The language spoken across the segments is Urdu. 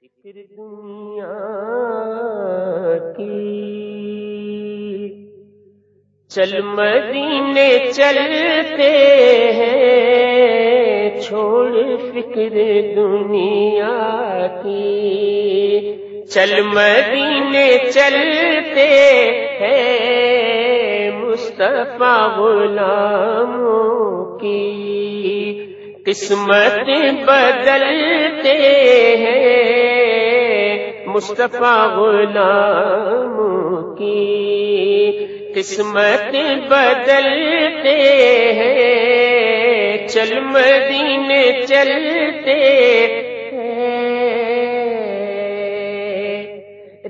فکر دنیا کی چل مدینے چلتے ہیں، چھوڑ فکر دنیا کی۔ چل مدینے چلتے ہیں مصطفیٰ غلاموں کی۔ قسمت بدلتے ہیں مصطفیٰ غلام کی قسمت بدلتے ہیں، چل مدینے چلتے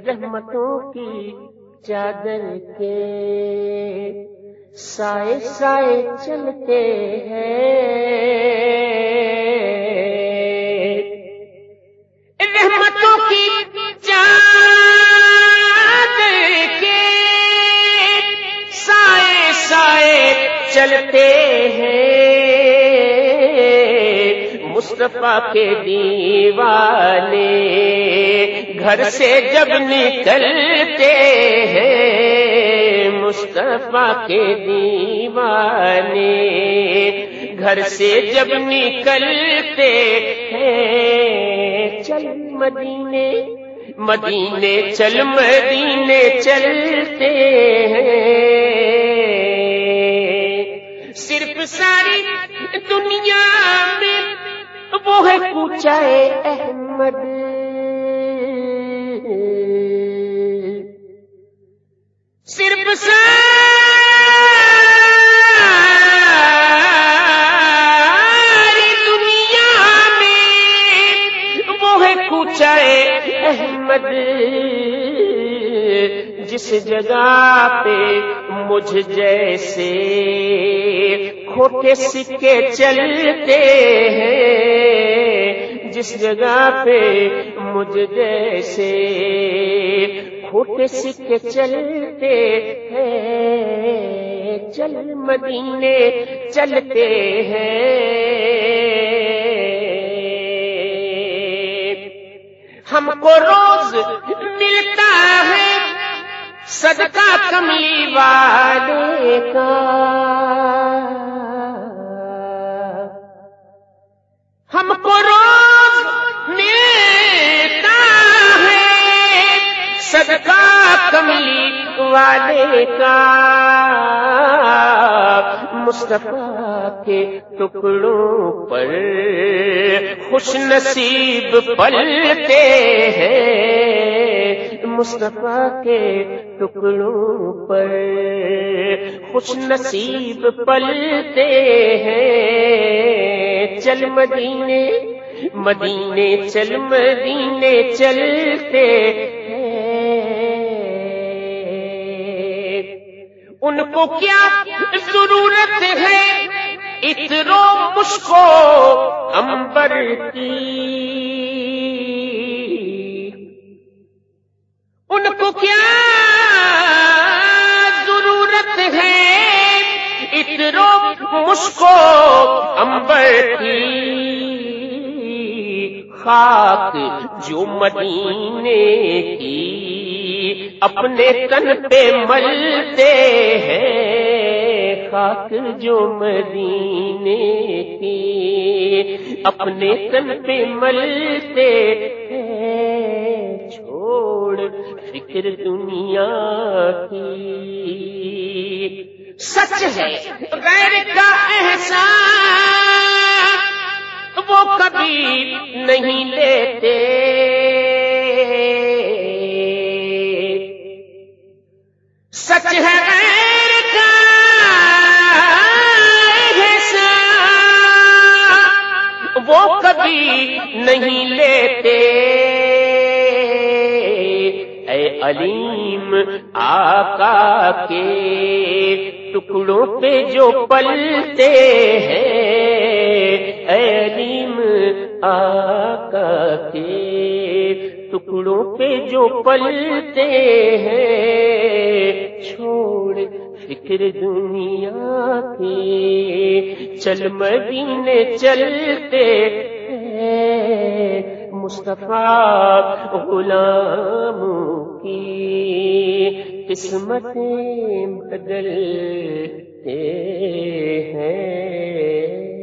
رحمتوں کی چادر کے سائے سائے چلتے ہیں۔ چلتے ہیں۔ مصطفیٰ کے دیوانے گھر سے جب نکلتے ہیں۔ مصطفیٰ کے دیوانے گھر سے جب نکلتے ہیں۔ چل مدینے مدینے، چل مدینے چلتے ہیں۔ صرف ساری دنیا میں، وہ ہے کوچائے احمد۔ صرف ساری دنیا میں، وہ ہے کوچائے احمد۔ جس جگہ پہ مجھ جیسے کھوٹے سکے چلتے ہیں، جس جگہ پہ مجھ جیسے کھوٹے سکے چلتے ہیں، چل مدینے چلتے ہیں۔ ہم کو روز ملتا ہے صدقہ کملی والے کا۔ صدقہ کملی والے کا مصطفیٰ کے ٹکڑوں پر خوش نصیب پلتے ہیں۔ مصطفیٰ کے ٹکڑوں پر خوش نصیب پلتے ہیں۔ چل مدینے مدینے چل مدینے چلتے کو کیا ضرورت ہے؟ اترو مشکو امبر کی۔ ان کو کیا ضرورت ہے؟ اترو مشکو امبر کی۔ خاک جو مدینے اپنے تن پہ ملتے ہیں، خاک جو مدینے کی۔ اپنے تن پہ ملتے ہیں، چھوڑ فکر دنیا کی۔ سچ ہے، غیر کا احسان وہ کبھی نہیں لیتے۔ کبھی نہیں لیتے۔ اے علیم آقا کے ٹکڑوں پہ جو پلتے ہیں، اے علیم آقا کے ٹکڑوں پہ جو پلتے ہیں۔ چھوڑ فکر دنیا کی چل مدینے چلتے مصطفیٰ غلاموں کی قسمت بدلتے ہیں۔